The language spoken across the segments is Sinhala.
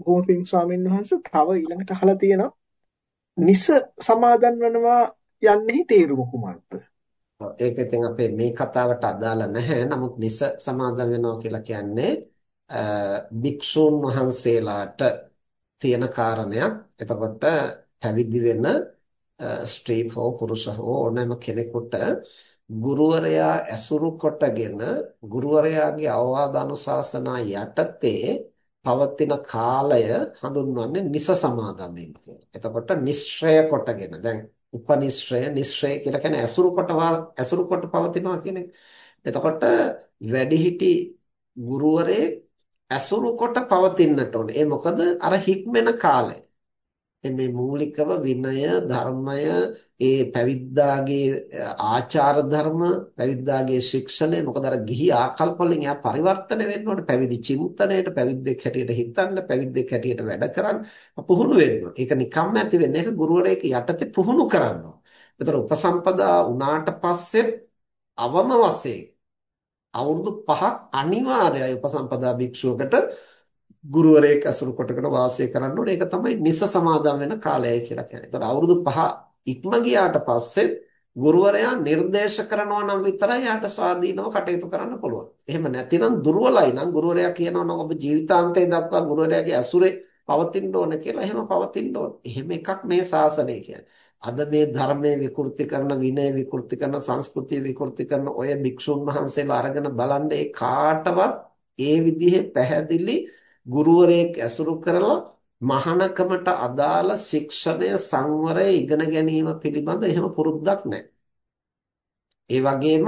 බොහොම පිං ස්වාමීන් වහන්සේ තව ඊළඟට අහලා තියෙනවා නිස සමාදන් වෙනවා යන්නේ තේරුම කුමක්ද? ඒක ඉතින් අපේ මේ කතාවට අදාළ නැහැ. නමුත් නිස සමාදන් වෙනවා කියලා කියන්නේ භික්ෂූන් වහන්සේලාට තියෙන කාරණයක්. එතකොට පැවිදි වෙන ස්ත්‍රී හෝ පුරුෂ හෝ ඕනෑම කෙනෙකුට ගුරුවරයා ඇසුරු කොටගෙන ගුරුවරයාගේ අවවාද අනුශාසනා යටතේ පවතින කාලය හඳුන්වන්නේ නිස සමාදන් වීම කියලා. එතකොට නිශ්‍රය කොටගෙන දැන් උපනිශ්‍රය නිශ්‍රය කියලා කියන්නේ ඇසුරු කොට ඇසුරු කොට පවතිනවා කියන එක. එතකොට වැඩිහිටි ගුරුවරේ ඇසුරු කොට පවතින්නට ඕනේ. ඒ මොකද අර හික්මෙන කාලය. මේ මූලිකව විනය ධර්මය ඒ පැවිද්දාගේ ආචාර ධර්ම පැවිද්දාගේ ශික්ෂණය මොකද අර ගිහි ආකල්ප වලින් එයා පරිවර්තන වෙන්න ඕනේ. පැවිදි චින්තනයට පැවිද්දෙක් හැටියට හිතන්න පැවිද්දෙක් හැටියට වැඩ කරන්න පුහුණු වෙන්න ඕනේ. ඒක නිකම්ම ඇති වෙන්නේ ඒක ගුරුවරයෙක් යටතේ පුහුණු කරන්න ඕනේ. ඒතර උපසම්පදා වුණාට පස්සෙත් අවම වශයෙන් අවුරුදු 5ක් අනිවාර්යයි උපසම්පදා භික්ෂුවකට ගුරුවරයෙක් අසුරු කොටකට වාසය කරන්න ඕනේ. ඒක තමයි නිස සමාදන් වෙන කාලයයි කියලා කියන්නේ. ඒතර අවුරුදු 5 ඉක්ම ගියාට පස්සේ ගුරුවරයා නිර්දේශ කරනවා නම් විතරයි යාට ස්වාධීනව කටයුතු කරන්න පුළුවන්. එහෙම නැතිනම් දුර්වලයි නම් ගුරුවරයා කියනවා නම් ඔබ ජීවිතාන්තය දක්වා ගුරුවරයාගේ ඇසුරේ පවතින්න ඕන කියලා එහෙම පවතින්න ඕන. එහෙම එකක් මේ ශාසනය කියන්නේ. අද මේ ධර්මයේ විකෘති කරන විනය විකෘති කරන සංස්කෘතිය විකෘති කරන ඔය භික්ෂුන් වහන්සේලා අරගෙන බලන්නේ කාටවත් ඒ විදිහේ පැහැදිලි ගුරුවරයෙක් ඇසුරු කරලා මහානකමට අදාළ ශික්ෂණය සංවරය ඉගෙන ගැනීම පිළිබඳ එහෙම පුරුද්දක් නැහැ. ඒ වගේම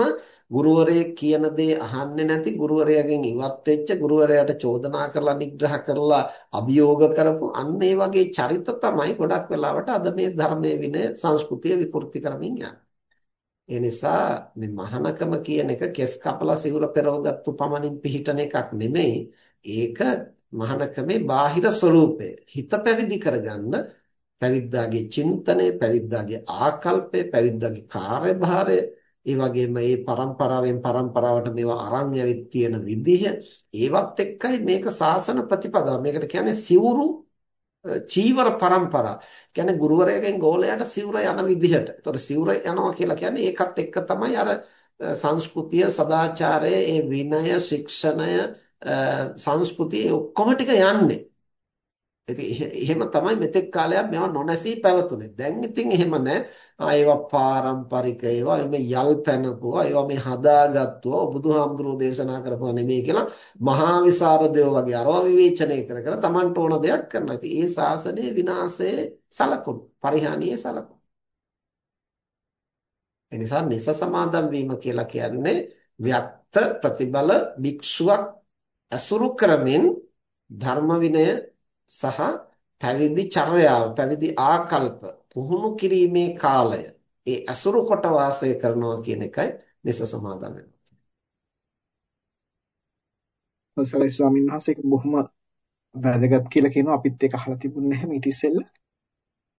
ගුරුවරයෙක් කියන දේ අහන්නේ නැති ගුරුවරයාගෙන් ඉවත් වෙච්ච ගුරුවරයාට චෝදනා කරලා නිග්‍රහ කරලා අභියෝග කරපු අන්න ඒ වගේ චරිත තමයි ගොඩක් වෙලාවට අද මේ ධර්මයේ විනය සංස්කෘතිය විකෘති කරමින් යන්නේ. ඒ නිසා මේ මහානකම කියන එක කෙස් කපලා සිවුර පෙරවගත්තු පමණින් පිහිටන එකක් නෙමෙයි. ඒක මහානකමේ බාහිර ස්වરૂපය හිත පැවිදි කරගන්න පැවිද්දාගේ චින්තනය පැවිද්දාගේ ආකල්පය පැවිද්දාගේ කාර්යභාරය ඒ වගේම මේ પરම්පරාවෙන් પરම්පරාවට මේවා අරන් යවිත් තියෙන විදිහ ඒවත් එක්කයි මේක සාසන ප්‍රතිපදාව. මේකට කියන්නේ සිවුරු චීවර પરම්පරා කියන්නේ ගුරුවරයාගෙන් ගෝලයාට සිවුර යන විදිහට. ඒතකොට සිවුර යනවා කියලා කියන්නේ ඒකත් එක්ක තමයි අර සංස්කෘතිය සදාචාරය ඒ විනය ශික්ෂණය සංස්කෘතිය ඔක්කොම ටික යන්නේ. ඉතින් එහෙම තමයි මෙතෙක් කාලයක් මේවා නොනැසී පැවතුනේ. දැන් ඉතින් එහෙම නැහැ. ආ ඒවා පාරම්පරික ඒවා එමෙ යල් පැනපුවා ඒවා මේ හදාගත්තුවා බුදුහාමුදුරෝ දේශනා කරපුවා නෙමෙයි කියලා මහා විසරදයෝ වගේ අරවා විවේචනය කර කර Tamanට ඕන දෙයක් කරනවා. ඉතින් ඒ ශාසනයේ විනාශයේ සලකුණු, පරිහානියේ සලකුණු. ඒ නිසා නිස සමාදම් වීම කියලා කියන්නේ ව්‍යක්ත ප්‍රතිබල භික්ෂුවක් ඇසුරු කරමින් ධර්ම විනය සහ පැවිදි චර්යාව පැවිදි ආකල්ප පුහුණු කිරීමේ කාලය ඒ ඇසුරු කොට වාසය කරනවා කියන එකයි නිස සමාදන් වෙනවා. අවසරයි ස්වාමීන් වහන්සේ බොහොම වැදගත් කියලා කියනවා අපිත් ඒක අහලා තිබුණේ නැහැ ඊට ඉස්සෙල්ලා.